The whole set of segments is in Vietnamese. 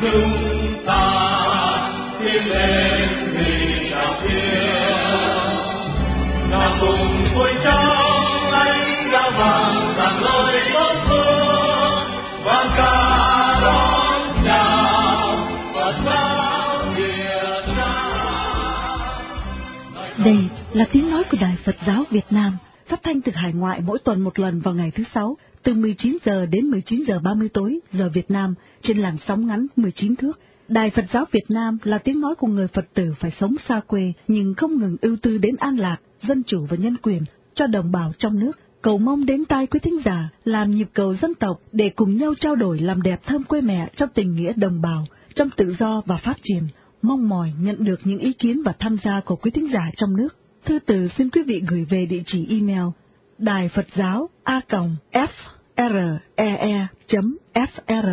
chúng ta tiến lên vì thiên cùng vui trong ánh đã vàng lời vang ca đón chào Việt Nam Đây là tiếng nói của Đài Phật giáo Việt Nam, phát thanh từ hải ngoại mỗi tuần một lần vào ngày thứ sáu, từ 19 giờ đến 19 giờ 30 tối giờ Việt Nam trên làn sóng ngắn 19 thước. Đài Phật giáo Việt Nam là tiếng nói của người Phật tử phải sống xa quê nhưng không ngừng ưu tư đến an lạc, dân chủ và nhân quyền cho đồng bào trong nước. Cầu mong đến tai quý thính giả làm nhịp cầu dân tộc để cùng nhau trao đổi làm đẹp thơm quê mẹ trong tình nghĩa đồng bào, trong tự do và phát triển. Mong mỏi nhận được những ý kiến và tham gia của quý thính giả trong nước. Thư từ xin quý vị gửi về địa chỉ email đài Phật giáo a f r e e F R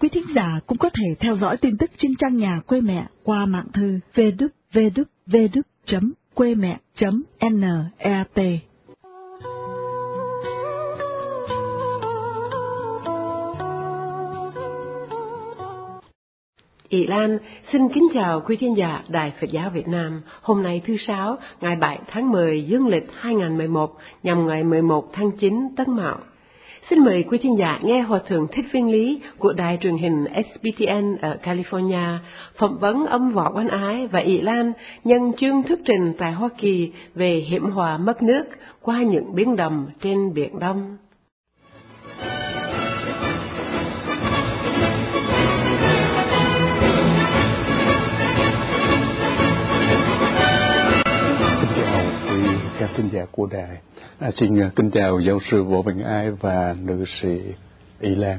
Quý thính giả cũng có thể theo dõi tin tức trên trang nhà quê mẹ qua mạng thư www.quê mẹ.net. Ý Lan xin kính chào quý khán giả Đài Phật giáo Việt Nam. Hôm nay thứ Sáu, ngày 7 tháng 10 dương lịch 2011 nhằm ngày 11 tháng 9 Tân Mạo. Xin mời quý khán giả nghe Hòa Thượng Thích Viên Lý của đài truyền hình SBTN ở California phỏng vấn ông Võ Quan Ái và Ý Lan nhân chương thuyết trình tại Hoa Kỳ về hiểm hòa mất nước qua những biến đầm trên Biển Đông. Các thính giả của đài. À, xin uh, kính chào giáo sư Võ bình ai và nữ sĩ Y Lan.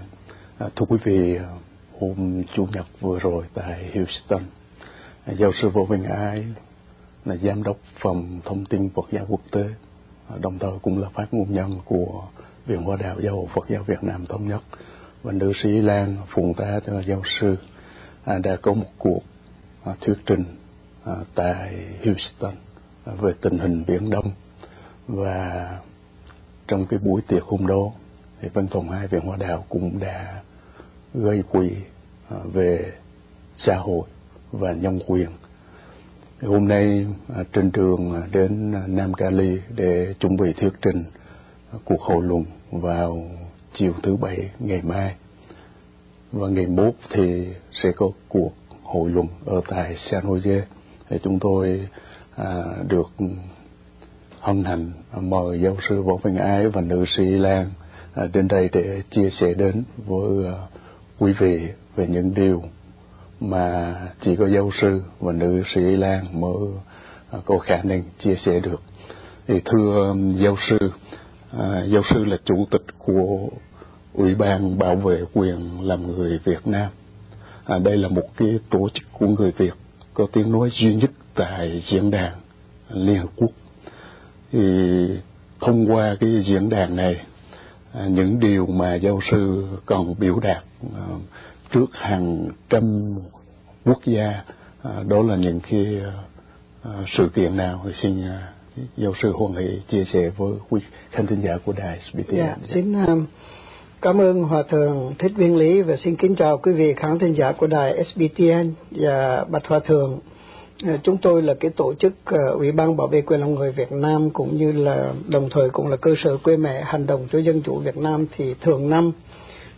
À, thưa quý vị, à, hôm Chủ nhật vừa rồi tại Houston, à, giáo sư Võ bình ai là giám đốc phòng thông tin Phật giáo quốc tế, à, đồng thời cũng là phát ngôn nhân của Viện Hoa đạo Giáo hội Phật giáo Việt Nam thống nhất và nữ sĩ Y Lan phụng tá cho giáo sư à, đã có một cuộc à, thuyết trình à, tại Houston về tình hình Biển Đông và trong cái buổi tiệc hôm đó thì văn phòng hai viện hoa đạo cũng đã gây quỹ à, về xã hội và nhân quyền. Hôm nay à, trên trường à, đến Nam Cali để chuẩn bị thuyết trình cuộc hội luận vào chiều thứ bảy ngày mai. Và ngày mốt thì sẽ có cuộc hội luận ở tại San Jose. Thì chúng tôi à, được hân hạnh mời giáo sư Võ Văn Ái và nữ sĩ Lan à, đến đây để chia sẻ đến với à, quý vị về những điều mà chỉ có giáo sư và nữ sĩ Lan mới à, có khả năng chia sẻ được. Thì thưa um, giáo sư, giáo sư là chủ tịch của Ủy ban bảo vệ quyền làm người Việt Nam. À, đây là một cái tổ chức của người Việt có tiếng nói duy nhất tại diễn đàn Liên Hợp Quốc. Thì thông qua cái diễn đàn này, à, những điều mà giáo sư còn biểu đạt à, trước hàng trăm quốc gia, à, đó là những cái sự kiện nào thì xin giáo sư Hoàng Hỷ chia sẻ với quý khán thính giả của đài SBT. Dạ, xin um, cảm ơn Hòa Thượng Thích Viên Lý và xin kính chào quý vị khán thính giả của đài SBTN và Bạch Hòa Thượng. Ờ, chúng tôi là cái tổ chức uh, Ủy ban bảo vệ quyền lòng người Việt Nam cũng như là đồng thời cũng là cơ sở quê mẹ hành động cho dân chủ Việt Nam thì thường năm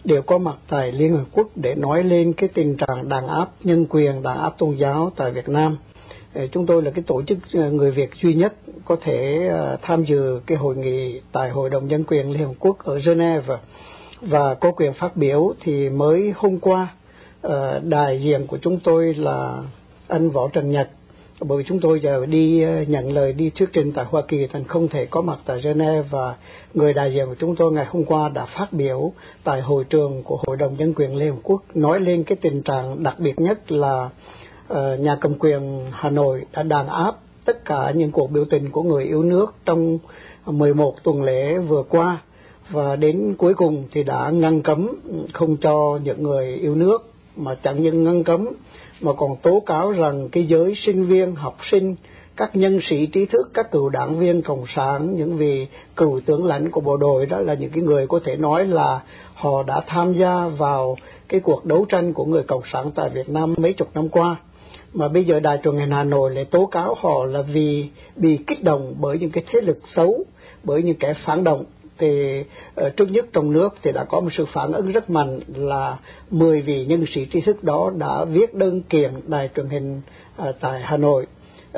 đều có mặt tại Liên Hợp Quốc để nói lên cái tình trạng đàn áp nhân quyền, đàn áp tôn giáo tại Việt Nam. Ờ, chúng tôi là cái tổ chức người Việt duy nhất có thể tham dự cái hội nghị tại Hội đồng Nhân quyền Liên Hợp Quốc ở Geneva và có quyền phát biểu thì mới hôm qua đại diện của chúng tôi là anh Võ Trần Nhật. Bởi vì chúng tôi giờ đi ờ, nhận lời đi thuyết trình tại Hoa Kỳ thành không thể có mặt tại Geneva và người đại diện của chúng tôi ngày hôm qua đã phát biểu tại hội trường của Hội đồng Nhân quyền Liên Hợp Quốc nói lên cái tình trạng đặc biệt nhất là uh, nhà cầm quyền Hà Nội đã đàn áp tất cả những cuộc biểu tình của người yêu nước trong 11 tuần lễ vừa qua. Và đến cuối cùng thì đã ngăn cấm không cho những người yêu nước mà chẳng những ngăn cấm mà còn tố cáo rằng cái giới sinh viên, học sinh, các nhân sĩ trí thức, các cựu đảng viên cộng sản, những vị cựu tướng lãnh của bộ đội, đó là những cái người có thể nói là họ đã tham gia vào cái cuộc đấu tranh của người cộng sản tại Việt Nam mấy chục năm qua. Mà bây giờ đài truyền hình Hà Nội lại tố cáo họ là vì bị kích động bởi những cái thế lực xấu, bởi những kẻ phản động thì uh, trước nhất trong nước thì đã có một sự phản ứng rất mạnh là 10 vị nhân sĩ trí thức đó đã viết đơn kiện đài truyền hình uh, tại Hà Nội.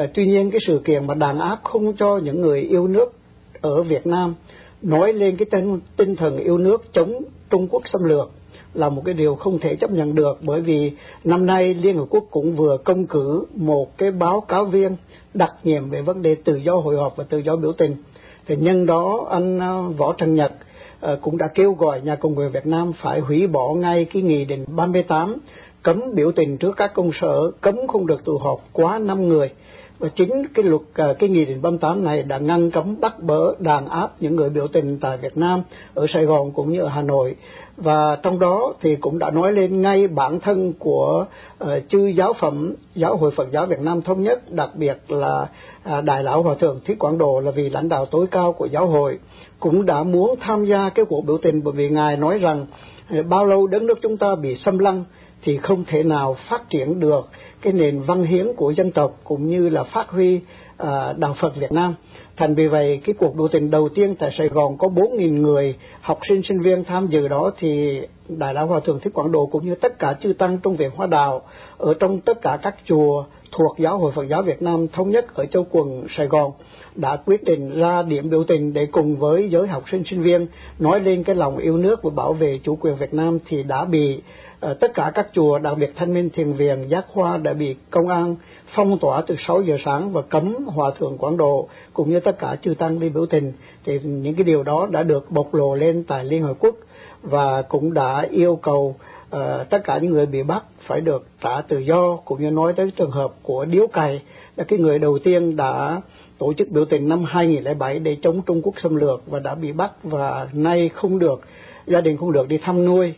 Uh, tuy nhiên cái sự kiện mà đàn áp không cho những người yêu nước ở Việt Nam nói lên cái tinh, tinh thần yêu nước chống Trung Quốc xâm lược là một cái điều không thể chấp nhận được bởi vì năm nay Liên Hợp Quốc cũng vừa công cử một cái báo cáo viên đặc nhiệm về vấn đề tự do hội họp và tự do biểu tình thì nhân đó anh à, Võ Trần Nhật à, cũng đã kêu gọi nhà Cộng quyền Việt Nam phải hủy bỏ ngay cái nghị định 38 cấm biểu tình trước các công sở, cấm không được tụ họp quá 5 người. Và chính cái luật à, cái nghị định 38 này đã ngăn cấm bắt bớ đàn áp những người biểu tình tại Việt Nam, ở Sài Gòn cũng như ở Hà Nội. Và trong đó thì cũng đã nói lên ngay bản thân của uh, chư giáo phẩm giáo hội Phật giáo Việt Nam thống nhất đặc biệt là uh, đại lão hòa thượng Thích Quảng Độ là vì lãnh đạo tối cao của giáo hội cũng đã muốn tham gia cái cuộc biểu tình bởi vì ngài nói rằng uh, bao lâu đất nước chúng ta bị xâm lăng thì không thể nào phát triển được cái nền văn hiến của dân tộc cũng như là phát huy uh, đạo Phật Việt Nam. Thành vì vậy, cái cuộc biểu tình đầu tiên tại Sài Gòn có 4.000 người học sinh sinh viên tham dự đó thì Đại lão Hòa Thượng Thích Quảng Độ cũng như tất cả chư tăng trong viện Hoa Đạo ở trong tất cả các chùa thuộc Giáo hội Phật giáo Việt Nam thống nhất ở châu quần Sài Gòn đã quyết định ra điểm biểu tình để cùng với giới học sinh sinh viên nói lên cái lòng yêu nước và bảo vệ chủ quyền Việt Nam thì đã bị uh, tất cả các chùa đặc biệt thanh minh thiền viện giác hoa đã bị công an phong tỏa từ 6 giờ sáng và cấm hòa thượng quảng độ cũng như tất cả chư tăng đi biểu tình. Thì những cái điều đó đã được bộc lộ lên tại liên hợp quốc và cũng đã yêu cầu uh, tất cả những người bị bắt phải được trả tự do cũng như nói tới trường hợp của điếu cày là cái người đầu tiên đã tổ chức biểu tình năm 2007 để chống Trung Quốc xâm lược và đã bị bắt và nay không được gia đình không được đi thăm nuôi.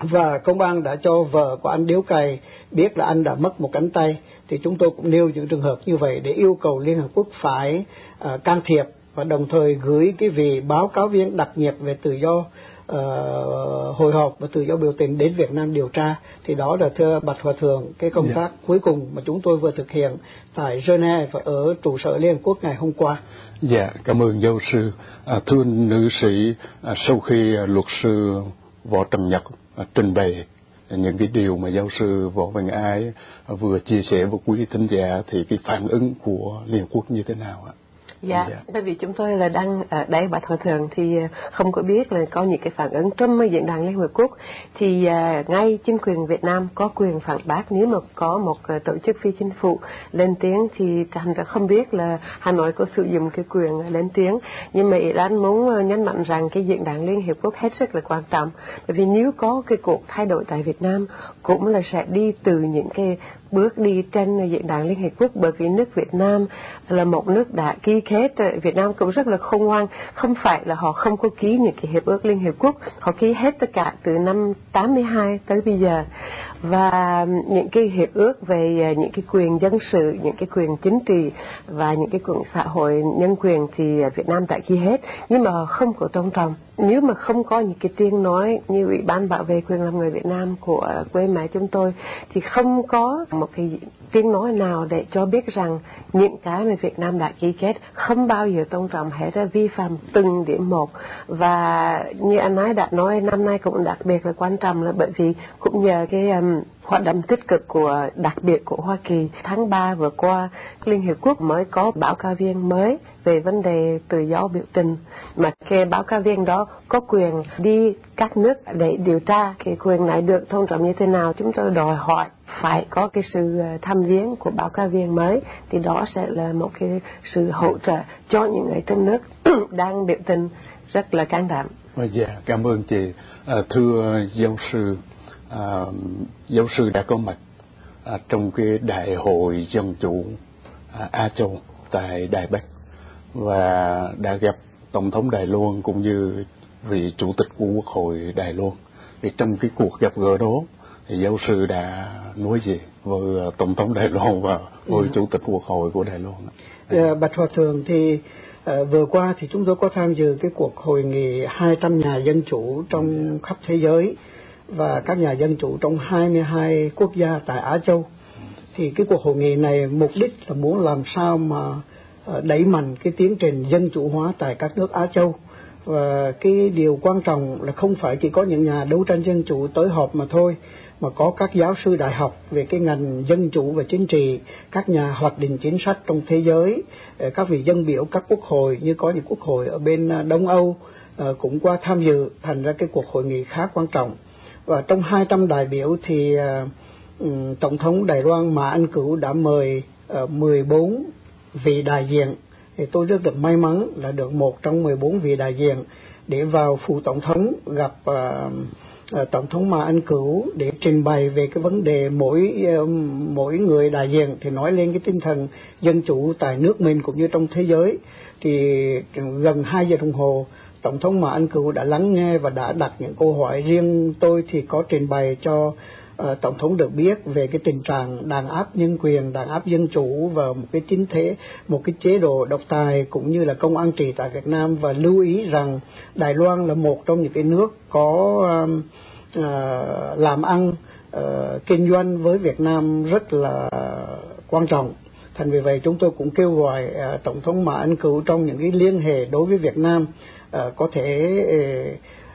Và công an đã cho vợ của anh điếu cày biết là anh đã mất một cánh tay. Thì chúng tôi cũng nêu những trường hợp như vậy để yêu cầu Liên Hợp Quốc phải uh, can thiệp và đồng thời gửi cái vị báo cáo viên đặc nhiệm về tự do uh, hội họp và tự do biểu tình đến Việt Nam điều tra thì đó là thưa bạch hòa thượng cái công yeah. Dạ. tác cuối cùng mà chúng tôi vừa thực hiện tại Geneva và ở trụ sở Liên Hợp Quốc ngày hôm qua. Dạ, yeah, cảm ơn giáo sư. À, thưa nữ sĩ, à, sau khi à, luật sư Võ Trần Nhật à, trình bày những cái điều mà giáo sư Võ Văn Ái vừa chia sẻ với quý thính giả thì cái phản ứng của Liên Quốc như thế nào ạ? Dạ, dạ, bởi vì chúng tôi là đang ở đây bạch hòa thượng thì à, không có biết là có những cái phản ứng trong diễn đàn Liên Hợp Quốc. Thì uh, ngay chính quyền Việt Nam có quyền phản bác nếu mà có một uh, tổ chức phi chính phủ lên tiếng thì thành ra không biết là Hà Nội có sử dụng cái quyền lên tiếng. Nhưng mà Iran muốn nhấn mạnh rằng cái diễn đàn Liên Hiệp Quốc hết sức là quan trọng. Bởi vì nếu có cái cuộc thay đổi tại Việt Nam cũng là sẽ đi từ những cái bước đi trên diễn đàn Liên Hiệp Quốc bởi vì nước Việt Nam là một nước đã ký kết. Việt Nam cũng rất là khôn ngoan. Không phải là họ không có ký những cái hiệp ước Liên Hiệp Quốc. Họ ký hết tất cả từ năm 82 tới bây giờ và những cái hiệp ước về à, những cái quyền dân sự, những cái quyền chính trị và những cái quyền xã hội nhân quyền thì à, Việt Nam đã ký hết. Nhưng mà không có tôn trọng. Nếu mà không có những cái tiếng nói như ủy ban bảo vệ quyền làm người Việt Nam của quê mẹ chúng tôi, thì không có một cái tiếng nói nào để cho biết rằng những cái mà Việt Nam đã ký kết không bao giờ tôn trọng hết ra vi phạm từng điểm một. Và như anh ấy đã nói, năm nay cũng đặc biệt là quan trọng là bởi vì cũng nhờ cái à, um, hoạt động tích cực của đặc biệt của Hoa Kỳ tháng 3 vừa qua Liên Hiệp Quốc mới có báo cáo viên mới về vấn đề tự do biểu tình mà cái báo cáo viên đó có quyền đi các nước để điều tra cái quyền này được tôn trọng như thế nào chúng tôi đòi hỏi phải có cái sự ờ, tham viếng của báo cáo viên mới thì đó sẽ là một cái sự hỗ trợ cho những người trong nước đang biểu tình rất là can đảm. Vâng, dạ, cảm ơn chị. À, thưa giáo sư, à, giáo sư đã có mặt à, trong cái đại hội dân chủ à, A Châu tại Đài Bắc và đã gặp tổng thống Đài Loan cũng như vị chủ tịch của Quốc hội Đài Loan. Thì trong cái cuộc gặp gỡ đó thì giáo sư đã nói gì với tổng thống Đài Loan và với ừ. chủ tịch quốc hội của Đài Loan. À, Bạch Hòa thượng thì à, vừa qua thì chúng tôi có tham dự cái cuộc hội nghị 200 nhà dân chủ trong khắp thế giới và các nhà dân chủ trong 22 quốc gia tại Á Châu. Thì cái cuộc hội nghị này mục đích là muốn làm sao mà ờ, đẩy mạnh cái tiến trình dân chủ hóa tại các nước Á Châu. Và cái điều quan trọng là không phải chỉ có những nhà đấu tranh dân chủ tới họp mà thôi, mà có các giáo sư đại học về cái ngành dân chủ và chính trị, các nhà hoạch định chính sách trong thế giới ờ, các vị dân biểu, các quốc hội, như có những quốc hội ở bên ờ, Đông Âu cũng qua tham dự. Thành ra cái cuộc hội nghị khá quan trọng và trong 200 đại biểu thì ờ, ừ, tổng thống Đài Loan Mã Anh Cửu đã mời ờ, 14 vị đại diện. Thì tôi rất được may mắn là được một trong 14 vị đại diện để vào phủ tổng thống gặp uh, tổng thống Mã Anh Cửu để trình bày về cái vấn đề mỗi uh, mỗi người đại diện. Thì nói lên cái tinh thần dân chủ tại nước mình cũng như trong thế giới. Thì gần 2 giờ đồng hồ tổng thống mà Anh Cửu đã lắng nghe và đã đặt những câu hỏi riêng tôi thì có trình bày cho uh, tổng thống được biết về cái tình trạng đàn áp nhân quyền, đàn áp dân chủ và một cái chính thế, một cái chế độ độc tài cũng như là công an trị tại Việt Nam và lưu ý rằng Đài Loan là một trong những cái nước có uh, làm ăn uh, kinh doanh với Việt Nam rất là quan trọng. Thành vì vậy chúng tôi cũng kêu gọi uh, tổng thống Mã Anh Cửu trong những cái liên hệ đối với Việt Nam Ờ, có thể ờ,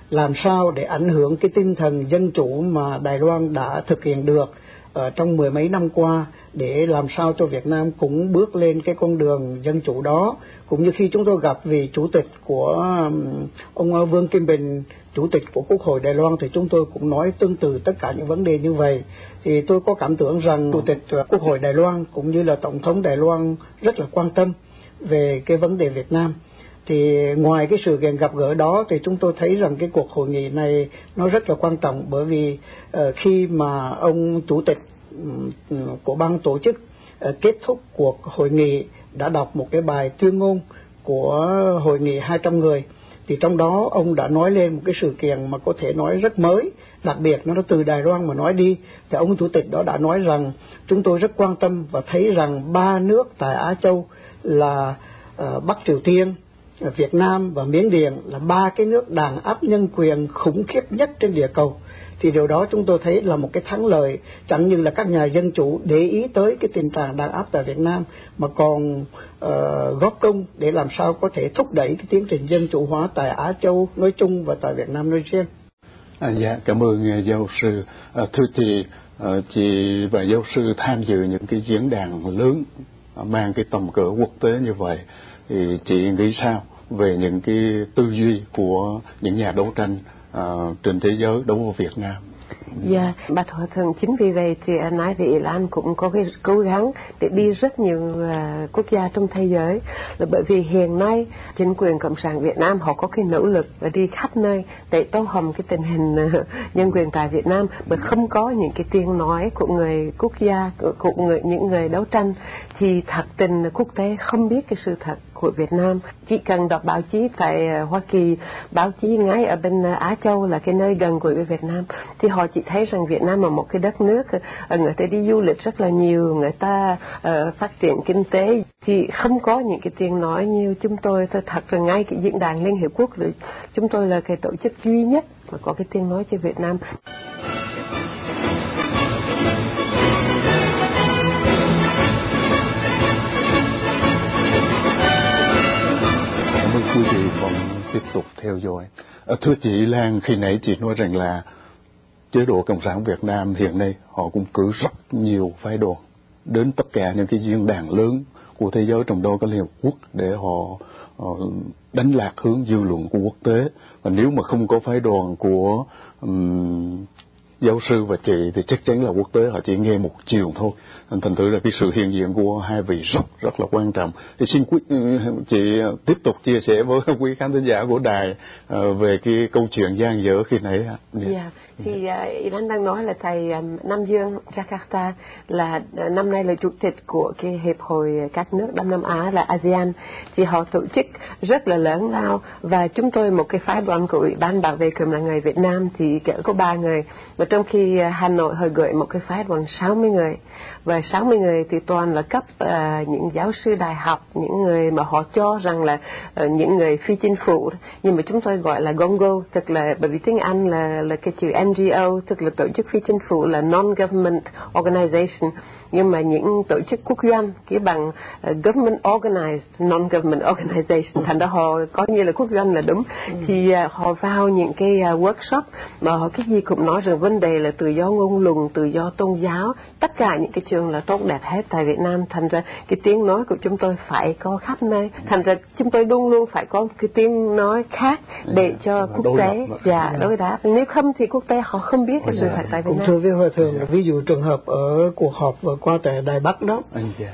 làm sao để ảnh hưởng cái tinh thần dân chủ mà Đài Loan đã thực hiện được ờ, trong mười mấy năm qua để làm sao cho Việt Nam cũng bước lên cái con đường dân chủ đó. Cũng như khi chúng tôi gặp vị chủ tịch của ông Vương Kim Bình, chủ tịch của Quốc hội Đài Loan, thì chúng tôi cũng nói tương tự tất cả những vấn đề như vậy. Thì tôi có cảm tưởng rằng chủ tịch Quốc hội Đài Loan cũng như là tổng thống Đài Loan rất là quan tâm về cái vấn đề Việt Nam thì ngoài cái sự kiện gặp gỡ đó thì chúng tôi thấy rằng cái cuộc hội nghị này nó rất là quan trọng bởi vì uh, khi mà ông chủ tịch um, của ban tổ chức uh, kết thúc cuộc hội nghị đã đọc một cái bài tuyên ngôn của hội nghị 200 người thì trong đó ông đã nói lên một cái sự kiện mà có thể nói rất mới đặc biệt nó từ Đài Loan mà nói đi. Thì ông chủ tịch đó đã nói rằng chúng tôi rất quan tâm và thấy rằng ba nước tại Á Châu là uh, Bắc Triều Tiên Việt Nam và Miến Điện là ba cái nước đàn áp nhân quyền khủng khiếp nhất trên địa cầu. Thì điều đó chúng tôi thấy là một cái thắng lợi chẳng như là các nhà dân chủ để ý tới cái tình trạng đàn áp tại Việt Nam mà còn uh, góp công để làm sao có thể thúc đẩy cái tiến trình dân chủ hóa tại Á Châu nói chung và tại Việt Nam nói riêng. À, dạ cảm ơn uh, giáo sư. À, thưa chị uh, chị và giáo sư tham dự những cái diễn đàn lớn mang cái tầm cỡ quốc tế như vậy. Thì chị nghĩ sao? Về những cái tư duy của những nhà đấu tranh uh, trên thế giới đấu với Việt Nam. Dạ, yeah, bà Thỏa Thường chính vì vậy thì anh nói thì Iran cũng có cái cố gắng để đi rất nhiều uh, quốc gia trong thế giới là bởi vì hiện nay chính quyền cộng sản Việt Nam họ có cái nỗ lực và đi khắp nơi để tô hồng cái tình hình uh, nhân quyền tại Việt Nam bởi không có những cái tiếng nói của người quốc gia của, của người những người đấu tranh thì thật tình quốc tế không biết cái sự thật của Việt Nam. Chỉ cần đọc báo chí tại ờ, Hoa Kỳ báo chí ngay ở bên ờ, Á Châu là cái nơi gần của Việt Nam thì họ chỉ thấy rằng Việt Nam là một cái đất nước ờ, người ta đi du lịch rất là nhiều người ta uh, phát triển kinh tế. Thì không có những cái tiếng nói như chúng tôi tôi thật là ngay cái diễn đàn Liên Hiệp Quốc chúng tôi là cái tổ chức duy nhất mà có cái tiếng nói cho Việt Nam. Vẫn tiếp tục theo dõi. À, thưa chị Lan, khi nãy chị nói rằng là chế độ Cộng sản Việt Nam hiện nay họ cũng cử rất nhiều phái đoàn đến tất cả những cái diễn đàn lớn của thế giới trong đó có Liên Hợp Quốc để họ ờ, đánh lạc hướng dư luận của quốc tế và nếu mà không có phái đoàn của um, giáo sư và chị thì chắc chắn là quốc tế, họ chỉ nghe một chiều thôi thành thử là cái sự hiện diện của hai vị rất rất là quan trọng thì xin quý ừ, chị tiếp tục chia sẻ với quý khán thính giả của đài ờ, về cái câu chuyện gian dở khi nãy ạ yeah. yeah. Ừ. thì à, uh, Ivan đang nói là thầy um, Nam Dương Jakarta là uh, năm nay là chủ tịch của cái hiệp hội các nước Đông Nam Á là ASEAN. Thì họ tổ chức rất là lớn lao và chúng tôi một cái phái đoàn của ủy ban bảo vệ quyền là người Việt Nam thì cỡ có ba người. Và trong khi Hà Nội hơi gửi một cái phái đoàn 60 người và 60 người thì toàn là cấp uh, những giáo sư đại học những người mà họ cho rằng là uh, những người phi chính phủ. Nhưng mà chúng tôi gọi là gongo tức là bởi vì tiếng Anh là là cái chữ NGO tức là tổ chức phi chính phủ là non government organization. Nhưng mà những tổ chức quốc doanh cái bằng uh, government organized non government organization. Thành ra họ có như là quốc doanh là đúng. Ừ. thì uh, họ vào những cái uh, workshop mà họ cái gì cũng nói rằng vấn đề là tự do ngôn luận tự do tôn giáo tất cả những cái trường là tốt đẹp hết tại Việt Nam. Thành ra cái tiếng nói của chúng tôi phải có khắp nơi. Thành ra chúng tôi luôn luôn phải có cái tiếng nói khác để dạ, cho quốc tế dạ đối đáp. Nếu không thì quốc tế họ không biết cái sự thật tại Việt Nam. cũng thưa với hòa thượng ví dụ trường hợp ở cuộc họp vừa qua tại Đài Bắc đó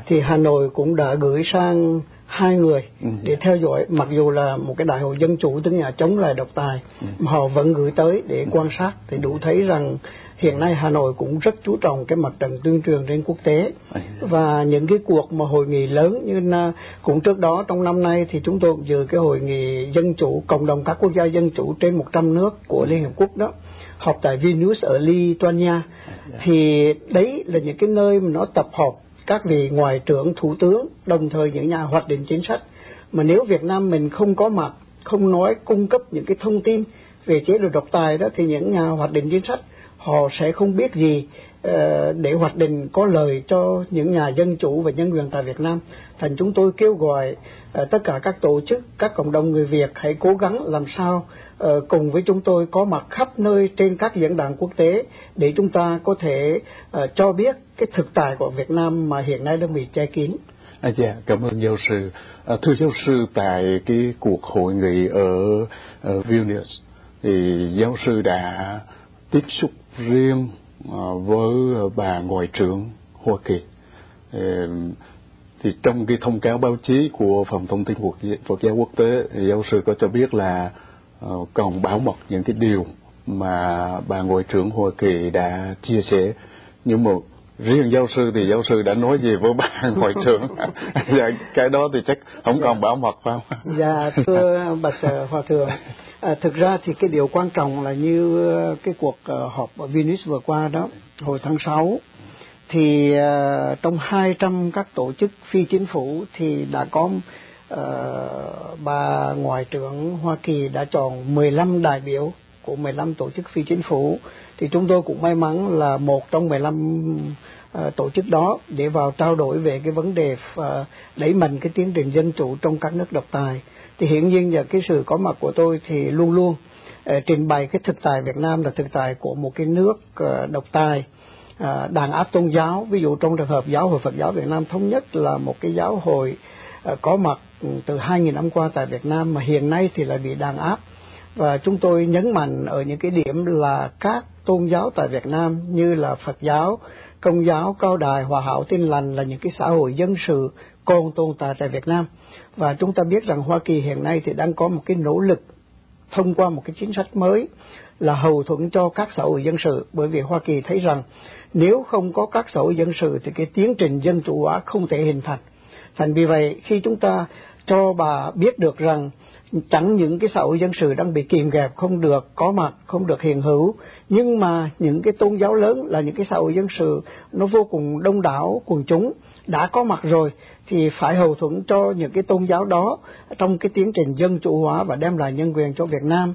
thì Hà Nội cũng đã gửi sang hai người ừ. để theo dõi mặc dù là một cái đại hội dân chủ tức là chống lại độc tài ừ. mà họ vẫn gửi tới để ừ. quan sát thì đủ thấy rằng hiện nay Hà Nội cũng rất chú trọng cái mặt trận tuyên truyền trên quốc tế. Và những cái cuộc mà hội nghị lớn như là cũng trước đó trong năm nay thì chúng tôi dự cái hội nghị dân chủ cộng đồng các quốc gia dân chủ trên 100 nước của Liên Hợp Quốc đó họp tại Vilnius ở Lithuania. Thì đấy là những cái nơi mà nó tập hợp các vị ngoại trưởng thủ tướng đồng thời những nhà hoạch định chính sách. Mà nếu Việt Nam mình không có mặt không nói cung cấp những cái thông tin về chế độ độc tài đó thì những nhà hoạch định chính sách họ sẽ không biết gì ờ, để hoạch định có lời cho những nhà dân chủ và nhân quyền tại Việt Nam. Thành chúng tôi kêu gọi ờ, tất cả các tổ chức, các cộng đồng người Việt hãy cố gắng làm sao ờ, cùng với chúng tôi có mặt khắp nơi trên các diễn đàn quốc tế để chúng ta có thể cho biết cái thực tại của Việt Nam mà hiện nay đang bị che kín. À, dạ, cảm ơn giáo sư. À, thưa giáo sư, tại cái cuộc hội nghị ở, ở Vilnius thì giáo sư đã tiếp xúc riêng ờ, với bà ngoại trưởng Hoa Kỳ. Ờ, thì trong cái thông cáo báo chí của phòng thông tin Phật giáo quốc tế giáo sư có cho biết là ờ, còn bảo mật những cái điều mà bà ngoại trưởng Hoa Kỳ đã chia sẻ. Nhưng mà riêng giáo sư thì giáo sư đã nói gì với bà ngoại trưởng? Dạ, cái đó thì chắc không còn bảo mật phải không? Dạ thưa bạch hòa thượng. À, thực ra thì cái điều quan trọng là như ờ, cái cuộc ờ, họp ở Venice vừa qua đó, hồi tháng 6, thì uh, trong 200 các tổ chức phi chính phủ thì đã có uh, bà Ngoại trưởng Hoa Kỳ đã chọn 15 đại biểu của 15 tổ chức phi chính phủ. Thì chúng tôi cũng may mắn là một trong 15 uh, tổ chức đó để vào trao đổi về cái vấn đề uh, đẩy mạnh cái tiến trình dân chủ trong các nước độc tài thì hiển nhiên giờ cái sự có mặt của tôi thì luôn luôn uh, trình bày cái thực tại Việt Nam là thực tại của một cái nước uh, độc tài uh, đàn áp tôn giáo. Ví dụ trong trường hợp giáo hội Phật giáo Việt Nam thống nhất là một cái giáo hội uh, có mặt ừ, từ 2.000 năm qua tại Việt Nam mà hiện nay thì lại bị đàn áp. Và chúng tôi nhấn mạnh ở những cái điểm là các tôn giáo tại Việt Nam như là Phật giáo, Công giáo, Cao Đài, Hòa Hảo, Tin Lành là những cái xã hội dân sự còn tồn tại tại Việt Nam và chúng ta biết rằng Hoa Kỳ hiện nay thì đang có một cái nỗ lực thông qua một cái chính sách mới là hậu thuẫn cho các xã hội dân sự bởi vì Hoa Kỳ thấy rằng nếu không có các xã hội dân sự thì cái tiến trình dân chủ hóa không thể hình thành. Thành vì vậy, khi chúng ta cho bà biết được rằng chẳng những cái xã hội dân sự đang bị kìm kẹp, không được có mặt, không được hiện hữu, nhưng mà những cái tôn giáo lớn là những cái xã hội dân sự nó vô cùng đông đảo, quần chúng đã có mặt rồi thì phải hậu thuẫn cho những cái tôn giáo đó trong cái tiến trình dân chủ hóa và đem lại nhân quyền cho Việt Nam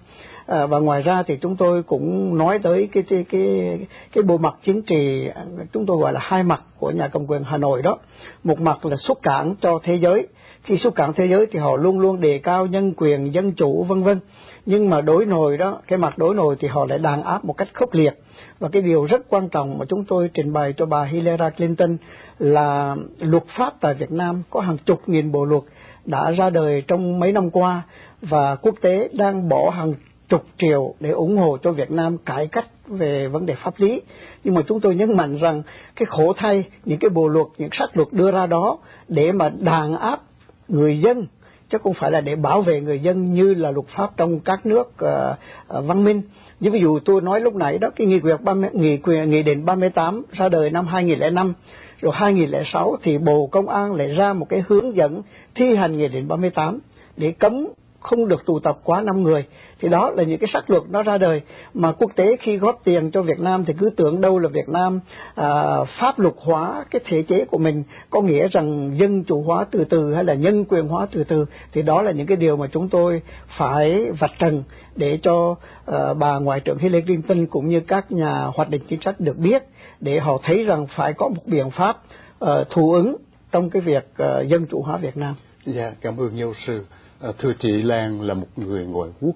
à, và ngoài ra thì chúng tôi cũng nói tới cái cái cái cái bộ mặt chính trị chúng tôi gọi là hai mặt của nhà cầm quyền Hà Nội đó. Một mặt là xúc cản cho thế giới. Khi xúc cản thế giới thì họ luôn luôn đề cao nhân quyền dân chủ vân vân. Nhưng mà đối nội đó cái mặt đối nội thì họ lại đàn áp một cách khốc liệt. Và cái điều rất quan trọng mà chúng tôi trình bày cho bà Hillary Clinton là luật pháp tại Việt Nam có hàng chục nghìn bộ luật đã ra đời trong mấy năm qua và quốc tế đang bỏ hàng chục triệu để ủng hộ cho Việt Nam cải cách về vấn đề pháp lý. Nhưng mà chúng tôi nhấn mạnh rằng cái khổ thay những cái bộ luật, những sách luật đưa ra đó để mà đàn áp người dân chứ không phải là để bảo vệ người dân như là luật pháp trong các nước uh, uh, văn minh. Như ví dụ tôi nói lúc nãy đó cái nghị quyết 30, nghị quyền nghị định 38 ra đời năm 2005 rồi 2006 thì Bộ Công an lại ra một cái hướng dẫn thi hành nghị định 38 để cấm không được tụ tập quá năm người thì đó là những cái sắc luật nó ra đời mà quốc tế khi góp tiền cho Việt Nam thì cứ tưởng đâu là Việt Nam à, pháp luật hóa cái thể chế của mình có nghĩa rằng dân chủ hóa từ từ hay là nhân quyền hóa từ từ thì đó là những cái điều mà chúng tôi phải vạch trần để cho uh, bà ngoại trưởng Hillary Clinton cũng như các nhà hoạch định chính sách được biết để họ thấy rằng phải có một biện pháp uh, thù ứng trong cái việc uh, dân chủ hóa Việt Nam. Dạ, cảm ơn nhiều sự. Ờ, thưa chị Lan là một người ngoại quốc,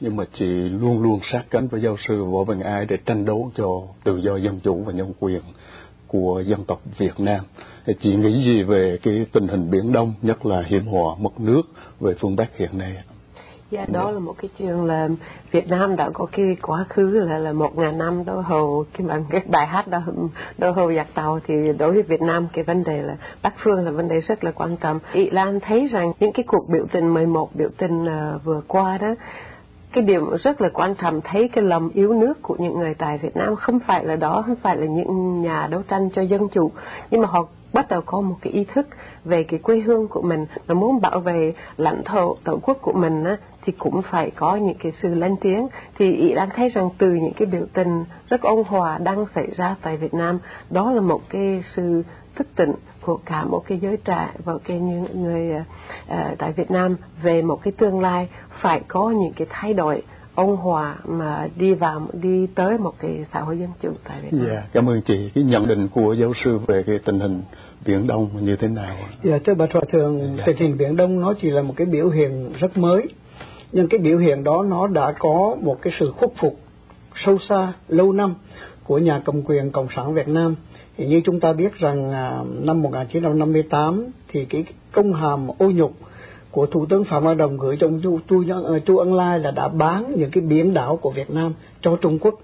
nhưng mà chị luôn luôn sát cánh với giáo sư Võ Văn Ai để tranh đấu cho tự do dân chủ và nhân quyền của dân tộc Việt Nam. Thì chị nghĩ gì về cái tình hình Biển Đông, nhất là hiểm họa mất nước về phương Bắc hiện nay? Dạ, đó là một cái chuyện là Việt Nam đã có cái quá khứ là là một ngàn năm đó hầu cái bằng cái bài hát đó đó hầu giặc tàu thì đối với Việt Nam cái vấn đề là Bắc phương là vấn đề rất là quan trọng. Ý Lan thấy rằng những cái cuộc biểu tình 11 biểu tình uh, vừa qua đó cái điểm rất là quan trọng thấy cái lòng yếu nước của những người tại Việt Nam không phải là đó không phải là những nhà đấu tranh cho dân chủ nhưng mà họ bắt đầu có một cái ý thức về cái quê hương của mình mà muốn bảo vệ lãnh thổ tổ quốc của mình á, thì cũng phải có những cái sự lên tiếng. Thì ý đang thấy rằng từ những cái biểu tình rất ôn hòa đang xảy ra tại Việt Nam đó là một cái sự thức tỉnh của cả một cái giới trẻ và cái những người uh, tại Việt Nam về một cái tương lai phải có những cái thay đổi ôn hòa mà đi vào đi tới một cái xã hội dân chủ tại Việt Nam. Dạ, cảm ơn chị. Cái nhận định của giáo sư về cái tình hình Biển Đông như thế nào? Dạ, thưa bà Hòa Thượng, dạ. tình hình Biển Đông nó chỉ là một cái biểu hiện rất mới. Nhưng cái biểu hiện đó nó đã có một cái sự khuất phục sâu xa, lâu năm của nhà cầm quyền Cộng sản Việt Nam. Thì như chúng ta biết rằng à, năm 1958 thì cái công hàm ô nhục của Thủ tướng Phạm Văn Đồng gửi cho ông Chu, Chu, à, Chu Ân Lai là đã bán những cái biển đảo của Việt Nam cho Trung Quốc.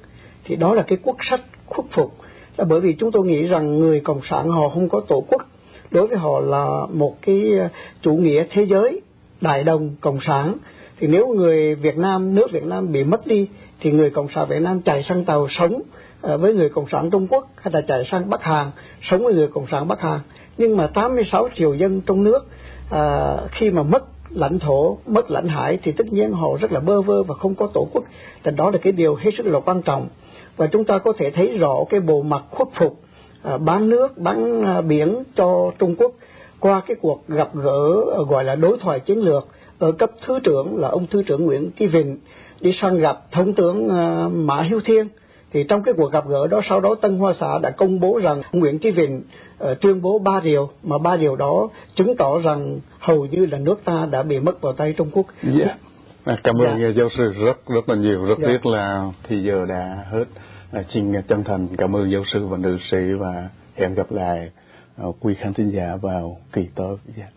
Thì đó là cái quốc sách khuất phục. Là bởi vì chúng tôi nghĩ rằng người Cộng sản họ không có tổ quốc. Đối với họ là một cái à, chủ nghĩa thế giới, đại đồng, Cộng sản. Thì nếu người Việt Nam, nước Việt Nam bị mất đi, thì người Cộng sản Việt Nam chạy sang tàu sống ờ, với người Cộng sản Trung Quốc hay là chạy sang Bắc Hàn, sống với người Cộng sản Bắc Hàn. Nhưng mà 86 triệu dân trong nước à, khi mà mất lãnh thổ mất lãnh hải thì tất nhiên họ rất là bơ vơ và không có tổ quốc thì đó là cái điều hết sức là quan trọng và chúng ta có thể thấy rõ cái bộ mặt khuất phục à, bán nước bán à, biển cho Trung Quốc qua cái cuộc gặp gỡ à, gọi là đối thoại chiến lược ở cấp thứ trưởng là ông thứ trưởng Nguyễn Chí Vịnh đi sang gặp thống tướng à, Mã Hiếu Thiên thì trong cái cuộc gặp gỡ đó sau đó Tân Hoa Xã đã công bố rằng Nguyễn Chí Vịnh uh, tuyên bố ba điều mà ba điều đó chứng tỏ rằng hầu như là nước ta đã bị mất vào tay Trung Quốc. Yeah. Dạ. À, cảm ơn yeah. Dạ. giáo sư rất rất là nhiều, rất yeah. Dạ. tiếc là thì giờ đã hết. À, xin chân thành cảm ơn giáo sư và nữ sĩ và hẹn gặp lại Ờ, quý khán thính giả vào kỳ tới. Yeah.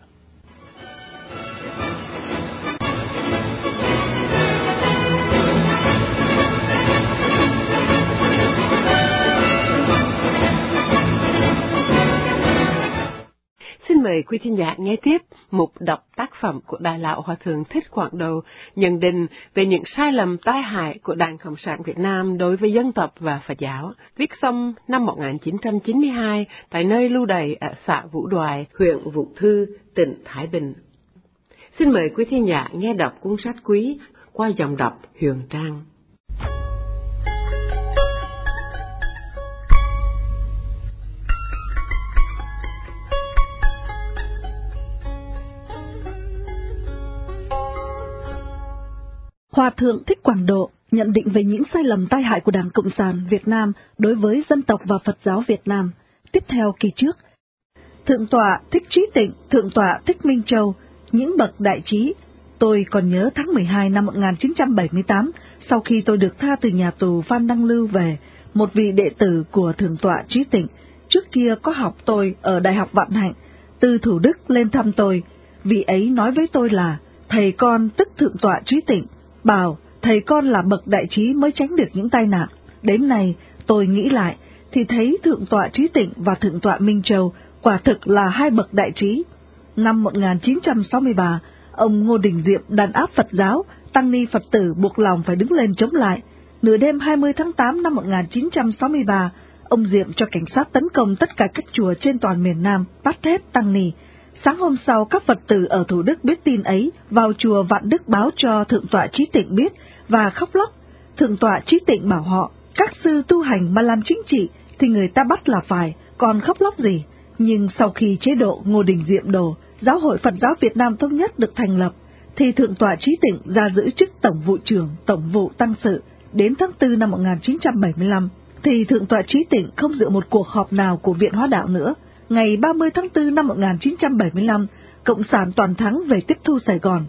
Mời quý thính giả nghe tiếp một đọc tác phẩm của Đại lão Hòa Thượng Thích Quảng Đầu nhận định về những sai lầm tai hại của Đảng Cộng sản Việt Nam đối với dân tộc và Phật giáo, viết xong năm 1992 tại nơi lưu đày ở xã Vũ Đoài, huyện Vũ Thư, tỉnh Thái Bình. Xin mời quý thính giả nghe đọc cuốn sách quý qua dòng đọc Huyền Trang. Hòa Thượng Thích Quảng Độ nhận định về những sai lầm tai hại của Đảng Cộng sản Việt Nam đối với dân tộc và Phật giáo Việt Nam. Tiếp theo kỳ trước. Thượng tọa Thích Trí Tịnh, Thượng tọa Thích Minh Châu, những bậc đại trí. Tôi còn nhớ tháng 12 năm 1978, sau khi tôi được tha từ nhà tù Phan Đăng Lưu về, một vị đệ tử của Thượng tọa Trí Tịnh, trước kia có học tôi ở Đại học Vạn Hạnh, từ Thủ Đức lên thăm tôi. Vị ấy nói với tôi là, thầy con tức Thượng tọa Trí Tịnh, bảo thầy con là bậc đại trí mới tránh được những tai nạn. Đến nay, tôi nghĩ lại, thì thấy Thượng tọa Trí Tịnh và Thượng tọa Minh Châu quả thực là hai bậc đại trí. Năm 1963, ông Ngô Đình Diệm đàn áp Phật giáo, Tăng Ni Phật tử buộc lòng phải đứng lên chống lại. Nửa đêm 20 tháng 8 năm 1963, ông Diệm cho cảnh sát tấn công tất cả các chùa trên toàn miền Nam, bắt hết Tăng Ni. Sáng hôm sau, các Phật tử ở Thủ Đức biết tin ấy, vào chùa Vạn Đức báo cho Thượng tọa Trí Tịnh biết và khóc lóc. Thượng tọa Trí Tịnh bảo họ, các sư tu hành mà làm chính trị thì người ta bắt là phải, còn khóc lóc gì. Nhưng sau khi chế độ Ngô Đình Diệm đổ, Giáo hội Phật giáo Việt Nam Thống nhất được thành lập, thì Thượng tọa Trí Tịnh ra giữ chức Tổng vụ trưởng, Tổng vụ Tăng sự. Đến tháng 4 năm 1975, thì Thượng tọa Trí Tịnh không dự một cuộc họp nào của Viện Hóa Đạo nữa. Ngày 30 tháng 4 năm 1975, Cộng sản toàn thắng về tiếp thu Sài Gòn.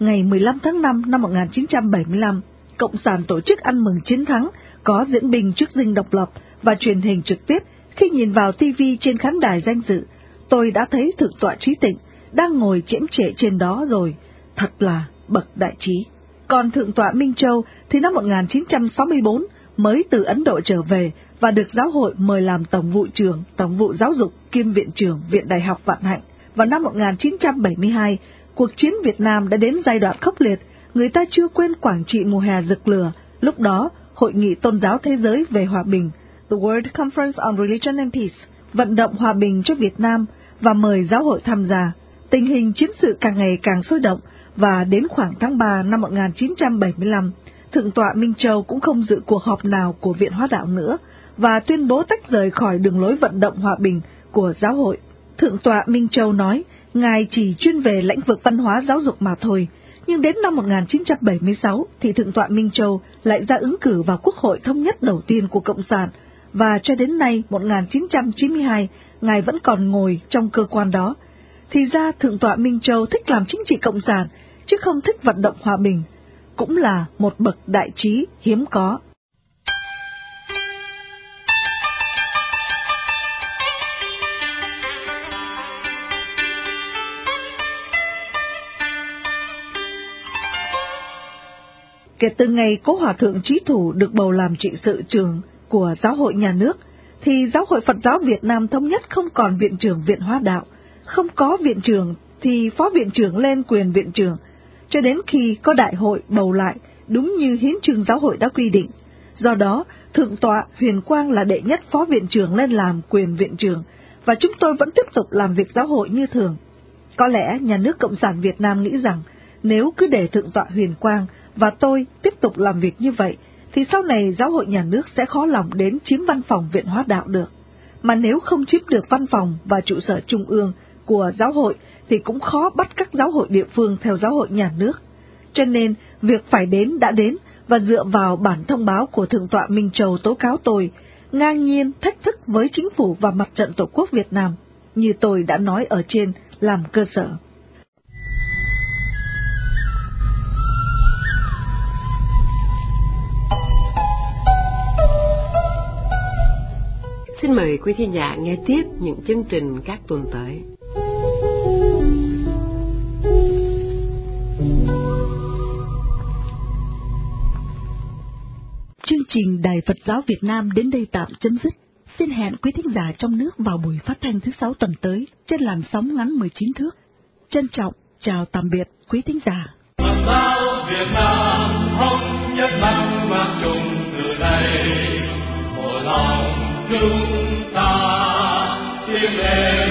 Ngày 15 tháng 5 năm 1975, Cộng sản tổ chức ăn mừng chiến thắng, có diễn bình trước dinh độc lập và truyền hình trực tiếp. Khi nhìn vào TV trên khán đài danh dự, tôi đã thấy Thượng tọa Trí Tịnh đang ngồi chễm trệ trên đó rồi, thật là bậc đại trí. Còn Thượng tọa Minh Châu thì năm 1964 mới từ Ấn Độ trở về và được giáo hội mời làm Tổng vụ trưởng, Tổng vụ giáo dục, kiêm Viện trưởng Viện Đại học Vạn Hạnh. Vào năm 1972, cuộc chiến Việt Nam đã đến giai đoạn khốc liệt, người ta chưa quên Quảng Trị mùa hè rực lửa. Lúc đó, Hội nghị Tôn giáo Thế giới về Hòa bình, The World Conference on Religion and Peace, vận động hòa bình cho Việt Nam và mời giáo hội tham gia. Tình hình chiến sự càng ngày càng sôi động và đến khoảng tháng 3 năm 1975, Thượng tọa Minh Châu cũng không dự cuộc họp nào của Viện Hóa Đạo nữa và tuyên bố tách rời khỏi đường lối vận động hòa bình của giáo hội. Thượng tọa Minh Châu nói, Ngài chỉ chuyên về lĩnh vực văn hóa giáo dục mà thôi, nhưng đến năm 1976 thì Thượng tọa Minh Châu lại ra ứng cử vào Quốc hội thống nhất đầu tiên của Cộng sản, và cho đến nay 1992, Ngài vẫn còn ngồi trong cơ quan đó. Thì ra Thượng tọa Minh Châu thích làm chính trị Cộng sản, chứ không thích vận động hòa bình, cũng là một bậc đại trí hiếm có. Kể từ ngày Cố Hòa Thượng Trí Thủ được bầu làm trị sự trưởng của Giáo hội Nhà nước, thì Giáo hội Phật giáo Việt Nam Thống nhất không còn Viện trưởng Viện Hóa Đạo, không có Viện trưởng thì Phó Viện trưởng lên quyền Viện trưởng, cho đến khi có đại hội bầu lại, đúng như hiến trương giáo hội đã quy định. Do đó, Thượng tọa Huyền Quang là đệ nhất Phó Viện trưởng lên làm quyền Viện trưởng, và chúng tôi vẫn tiếp tục làm việc giáo hội như thường. Có lẽ nhà nước Cộng sản Việt Nam nghĩ rằng, nếu cứ để Thượng tọa Huyền Quang và tôi tiếp tục làm việc như vậy, thì sau này giáo hội nhà nước sẽ khó lòng đến chiếm văn phòng viện hóa đạo được. Mà nếu không chiếm được văn phòng và trụ sở trung ương của giáo hội thì cũng khó bắt các giáo hội địa phương theo giáo hội nhà nước. Cho nên, việc phải đến đã đến và dựa vào bản thông báo của Thượng tọa Minh Châu tố cáo tôi, ngang nhiên thách thức với chính phủ và mặt trận Tổ quốc Việt Nam, như tôi đã nói ở trên, làm cơ sở. Xin mời quý thính giả nghe tiếp những chương trình các tuần tới. Trình Đài Phật giáo Việt Nam đến đây tạm chấm dứt. Xin hẹn quý thính giả trong nước vào buổi phát thanh thứ sáu tuần tới trên làn sóng ngắn 19 thước. Trân trọng chào tạm biệt quý thính giả. Phật giáo Việt Nam, thống nhất mang mang chung từ đây một lòng chúng ta tiếng lên